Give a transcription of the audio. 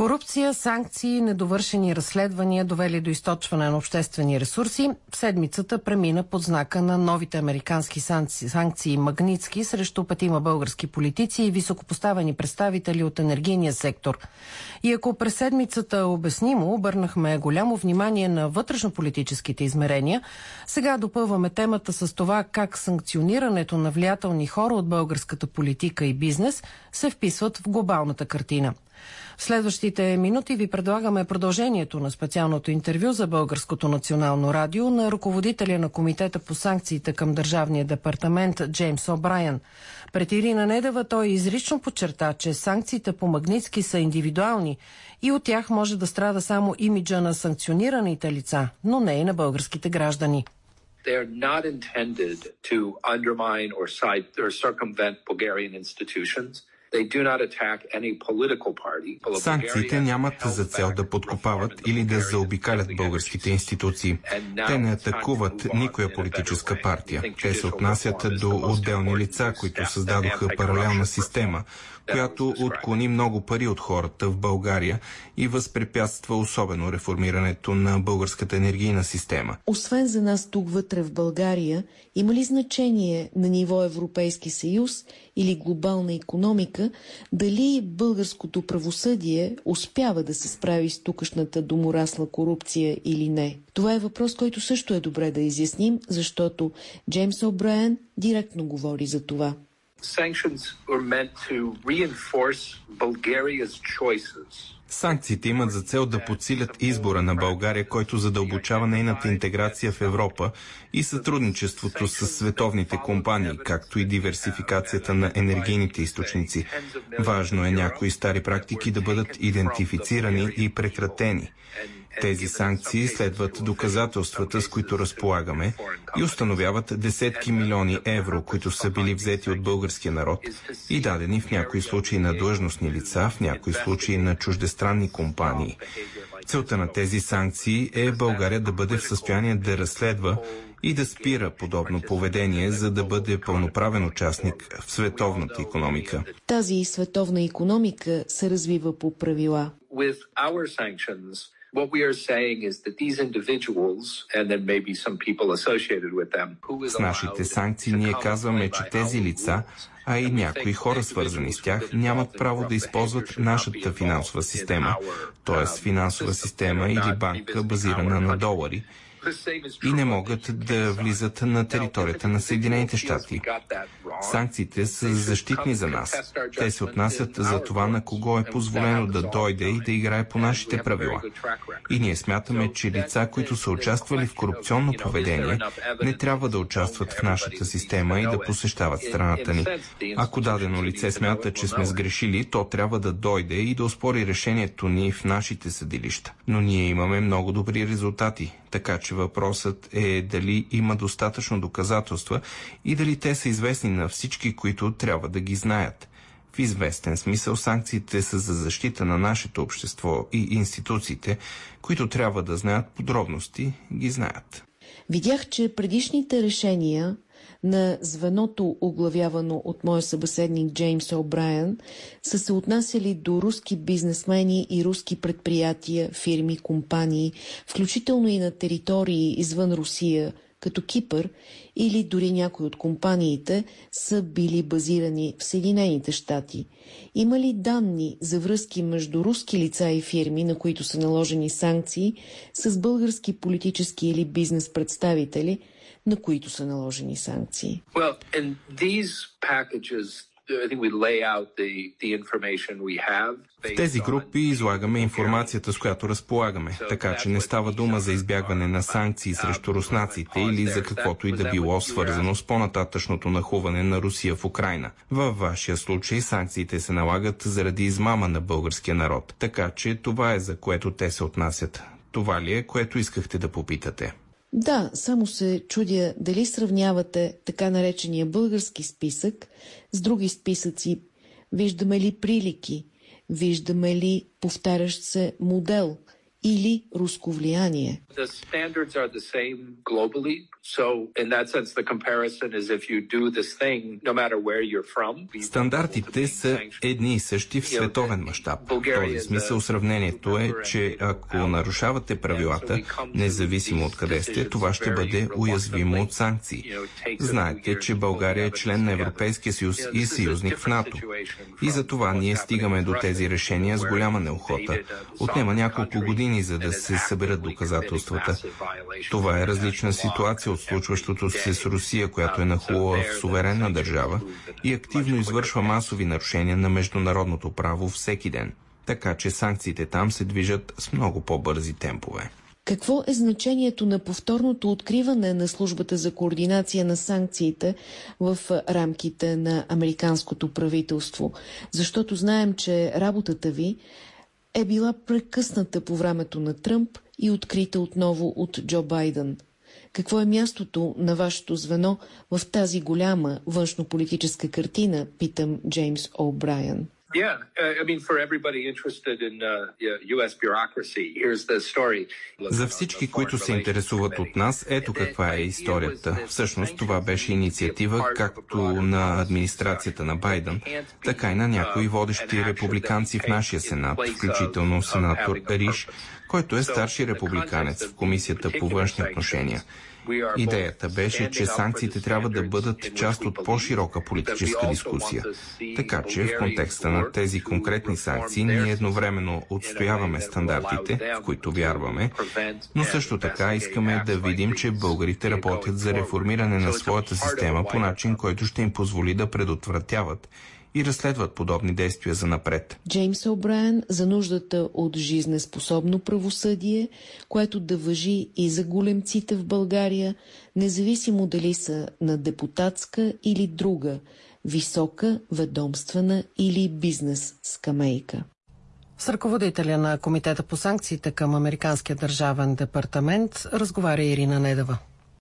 Корупция, санкции, недовършени разследвания довели до източване на обществени ресурси. Седмицата премина под знака на новите американски санкции, санкции Магницки срещу петима български политици и високопоставени представители от енергийния сектор. И ако през седмицата обяснимо обърнахме голямо внимание на вътрешно-политическите измерения, сега допълваме темата с това как санкционирането на влиятелни хора от българската политика и бизнес се вписват в глобалната картина. В следващите минути ви предлагаме продължението на специалното интервю за Българското национално радио на ръководителя на Комитета по санкциите към Държавния департамент Джеймс О'Брайен. Пред Ирина Недева той изрично подчерта, че санкциите по Магницки са индивидуални и от тях може да страда само имиджа на санкционираните лица, но не и на българските граждани. They are not intended to undermine or, side, or circumvent Bulgarian institutions. Санкциите нямат за цел да подкопават или да заобикалят българските институции. Те не атакуват никоя политическа партия. Те се отнасят до отделни лица, които създадоха паралелна система, която отклони много пари от хората в България и възпрепятства особено реформирането на българската енергийна система. Освен за нас тук вътре в България, има ли значение на ниво Европейски съюз или глобална економика, дали българското правосъдие успява да се справи с тукашната доморасла корупция или не? Това е въпрос, който също е добре да изясним, защото Джеймс О'Брайен директно говори за това. Sanctions were. Санкциите имат за цел да подсилят избора на България, който задълбочава нейната интеграция в Европа и сътрудничеството с световните компании, както и диверсификацията на енергийните източници. Важно е някои стари практики да бъдат идентифицирани и прекратени. Тези санкции следват доказателствата, с които разполагаме и установяват десетки милиони евро, които са били взети от българския народ и дадени в някои случаи на длъжностни лица, в някои случаи на чуждестранни компании. Целта на тези санкции е България да бъде в състояние да разследва и да спира подобно поведение, за да бъде пълноправен участник в световната економика. Тази световна економика се развива по правила. What we are saying is that these individuals, and then maybe some people associated with them, С нашите санкции ние казваме, че тези лица, а и някои хора свързани с тях, нямат право да използват нашата финансова система, т.е. финансова система или банка базирана на долари, и не могат да влизат на територията на Съединените щати. Санкциите са защитни за нас. Те се отнасят за това на кого е позволено да дойде и да играе по нашите правила. И ние смятаме, че лица, които са участвали в корупционно поведение, не трябва да участват в нашата система и да посещават страната ни. Ако дадено лице смята, че сме сгрешили, то трябва да дойде и да оспори решението ни в нашите съдилища. Но ние имаме много добри резултати. Така че въпросът е дали има достатъчно доказателства и дали те са известни на всички, които трябва да ги знаят. В известен смисъл санкциите са за защита на нашето общество и институциите, които трябва да знаят подробности, ги знаят. Видях, че предишните решения на звеното, оглавявано от моя събеседник Джеймс О'Брайен, са се отнасяли до руски бизнесмени и руски предприятия, фирми, компании, включително и на територии извън Русия, като Кипър, или дори някои от компаниите са били базирани в Съединените щати. Има ли данни за връзки между руски лица и фирми, на които са наложени санкции, с български политически или бизнес представители – на които са наложени санкции. Well, в тези групи излагаме информацията, с която разполагаме, така че не става дума за избягване на санкции срещу руснаците или за каквото и да било свързано с по-нататъчното нахуване на Русия в Украина. Във вашия случай санкциите се налагат заради измама на българския народ, така че това е за което те се отнасят. Това ли е, което искахте да попитате? Да, само се чудя дали сравнявате така наречения български списък с други списъци. Виждаме ли прилики? Виждаме ли повтарящ се модел? Или руско влияние? Стандартите са едни и същи в световен мащаб. В този смисъл сравнението е, че ако нарушавате правилата, независимо от къде сте, това ще бъде уязвимо от санкции. Знаете, че България е член на Европейския съюз и съюзник в НАТО. И за това ние стигаме до тези решения с голяма неохота. Отнема няколко години, за да се съберат доказателствата. Това е различна ситуация от случващото се с Русия, която е нахлула в суверенна държава и активно извършва масови нарушения на международното право всеки ден. Така че санкциите там се движат с много по-бързи темпове. Какво е значението на повторното откриване на службата за координация на санкциите в рамките на американското правителство? Защото знаем, че работата ви е била прекъсната по времето на Тръмп и открита отново от Джо Байден. Какво е мястото на вашето звено в тази голяма външнополитическа картина, питам Джеймс О'Брайен. Yeah, uh, I mean, for everybody interested in uh, U.S. bureaucracy, here's the story. За всички, които се интересуват от нас, ето каква е историята. Всъщност това беше инициатива както на администрацията на Байден, така и на някои водещи републиканци в нашия сенат, включително сенатор Риш, който е старши републиканец в Комисията по външни отношения. Идеята беше, че санкциите трябва да бъдат част от по-широка политическа дискусия. Така че в контекста на тези конкретни санкции ние едновременно отстояваме стандартите, в които вярваме, но също така искаме да видим, че българите работят за реформиране на своята система по начин, който ще им позволи да предотвратяват и разследват подобни действия за напред. Джеймс О'Брайен за нуждата от жизнеспособно правосъдие, което да въжи и за големците в България, независимо дали са на депутатска или друга, висока, ведомствена или бизнес скамейка. С ръководителя на Комитета по санкциите към Американския държавен департамент разговаря Ирина Недева.